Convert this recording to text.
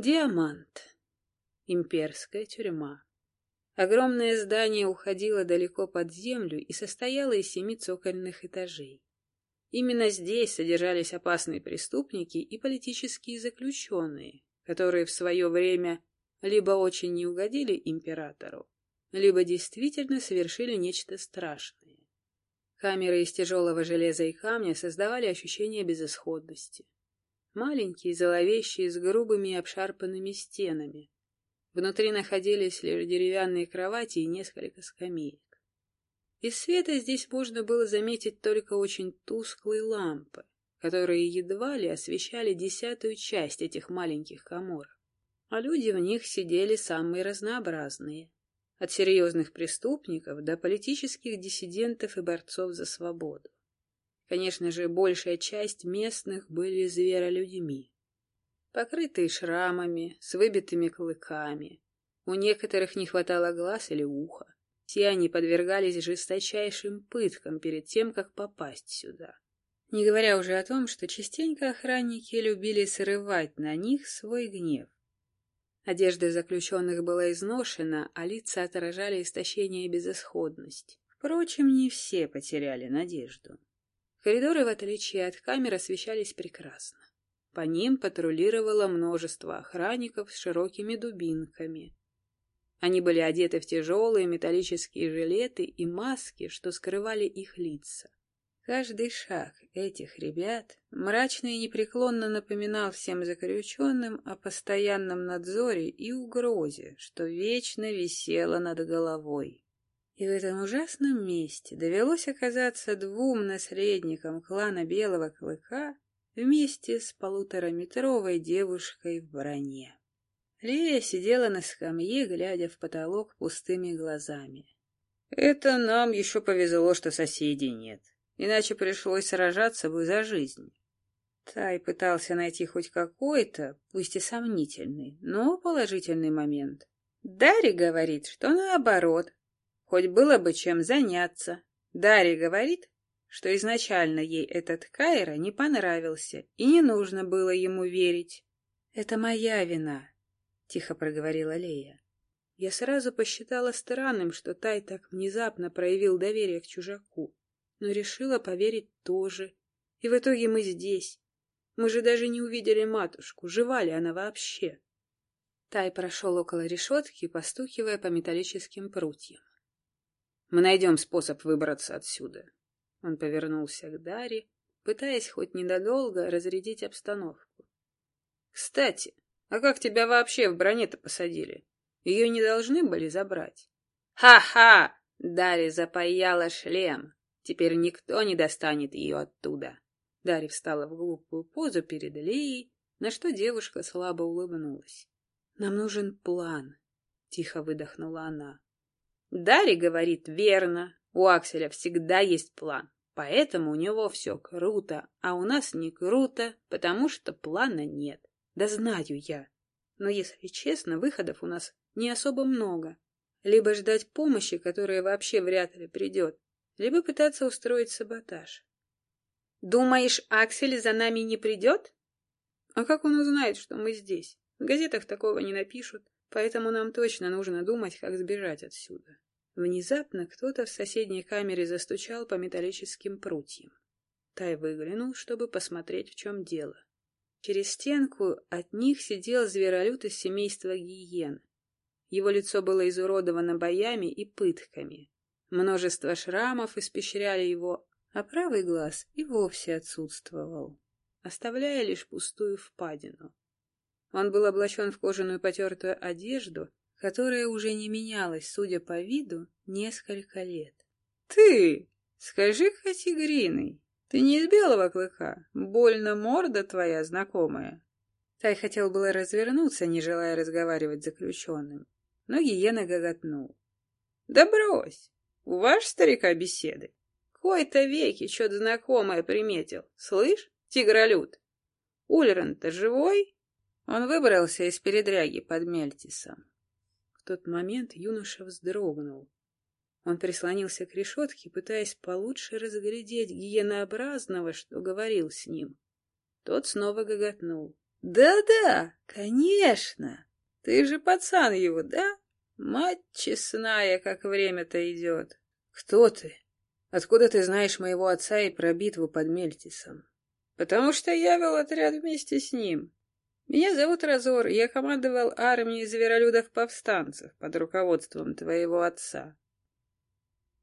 Диамант. Имперская тюрьма. Огромное здание уходило далеко под землю и состояло из семи цокольных этажей. Именно здесь содержались опасные преступники и политические заключенные, которые в свое время либо очень не угодили императору, либо действительно совершили нечто страшное. Камеры из тяжелого железа и камня создавали ощущение безысходности. Маленькие, зловещие, с грубыми обшарпанными стенами. Внутри находились лишь деревянные кровати и несколько скамеек. Из света здесь можно было заметить только очень тусклые лампы, которые едва ли освещали десятую часть этих маленьких комор. А люди в них сидели самые разнообразные, от серьезных преступников до политических диссидентов и борцов за свободу. Конечно же, большая часть местных были зверолюдьми, покрытые шрамами, с выбитыми клыками. У некоторых не хватало глаз или уха. Все они подвергались жесточайшим пыткам перед тем, как попасть сюда. Не говоря уже о том, что частенько охранники любили срывать на них свой гнев. Одежда заключенных была изношена, а лица отражали истощение и безысходность. Впрочем, не все потеряли надежду. Коридоры, в отличие от камер, освещались прекрасно. По ним патрулировало множество охранников с широкими дубинками. Они были одеты в тяжелые металлические жилеты и маски, что скрывали их лица. Каждый шаг этих ребят мрачно и непреклонно напоминал всем заключенным о постоянном надзоре и угрозе, что вечно висело над головой. И в этом ужасном месте довелось оказаться двум наследникам клана Белого Клыка вместе с полутораметровой девушкой в броне. Лея сидела на скамье, глядя в потолок пустыми глазами. «Это нам еще повезло, что соседей нет, иначе пришлось сражаться бы за жизнь». Тай пытался найти хоть какой-то, пусть и сомнительный, но положительный момент. Дарри говорит, что наоборот, Хоть было бы чем заняться. Дарья говорит, что изначально ей этот Кайра не понравился, и не нужно было ему верить. — Это моя вина, — тихо проговорила Лея. Я сразу посчитала странным, что Тай так внезапно проявил доверие к чужаку, но решила поверить тоже. И в итоге мы здесь. Мы же даже не увидели матушку, жива ли она вообще. Тай прошел около решетки, постукивая по металлическим прутьям. Мы найдем способ выбраться отсюда. Он повернулся к Даре, пытаясь хоть ненадолго разрядить обстановку. Кстати, а как тебя вообще в броне-то посадили? Ее не должны были забрать? Ха-ха! Дарья запаяла шлем. Теперь никто не достанет ее оттуда. Дарья встала в глупую позу перед Леей, на что девушка слабо улыбнулась. «Нам нужен план», — тихо выдохнула она. Дарри говорит верно. У Акселя всегда есть план. Поэтому у него все круто, а у нас не круто, потому что плана нет. Да знаю я. Но, если честно, выходов у нас не особо много. Либо ждать помощи, которая вообще вряд ли придет, либо пытаться устроить саботаж. Думаешь, Аксель за нами не придет? А как он узнает, что мы здесь? В газетах такого не напишут. Поэтому нам точно нужно думать, как сбежать отсюда. Внезапно кто-то в соседней камере застучал по металлическим прутьям. Тай выглянул, чтобы посмотреть, в чем дело. Через стенку от них сидел зверолюд из семейства гиен. Его лицо было изуродовано боями и пытками. Множество шрамов испещряли его, а правый глаз и вовсе отсутствовал, оставляя лишь пустую впадину. Он был облачен в кожаную потертую одежду, которая уже не менялась, судя по виду, несколько лет. — Ты! Скажи-ка, тигриный, ты не из белого клыка? Больно морда твоя знакомая. Тай хотел было развернуться, не желая разговаривать с заключенным, но гиена гоготнул. — Да брось! У ваш старика беседы. Кой-то веки что-то знакомое приметил. Слышь, тигролюд? Ульран-то живой? Он выбрался из передряги под Мельтисом. В тот момент юноша вздрогнул. Он прислонился к решетке, пытаясь получше разглядеть гиенообразного, что говорил с ним. Тот снова гоготнул. Да-да, конечно. Ты же пацан его, да? Мать честная, как время-то идет. Кто ты? Откуда ты знаешь моего отца и про битву под Мельтисом? Потому что я вел отряд вместе с ним. Меня зовут Разор, я командовал армией зверолюдов-повстанцев под руководством твоего отца.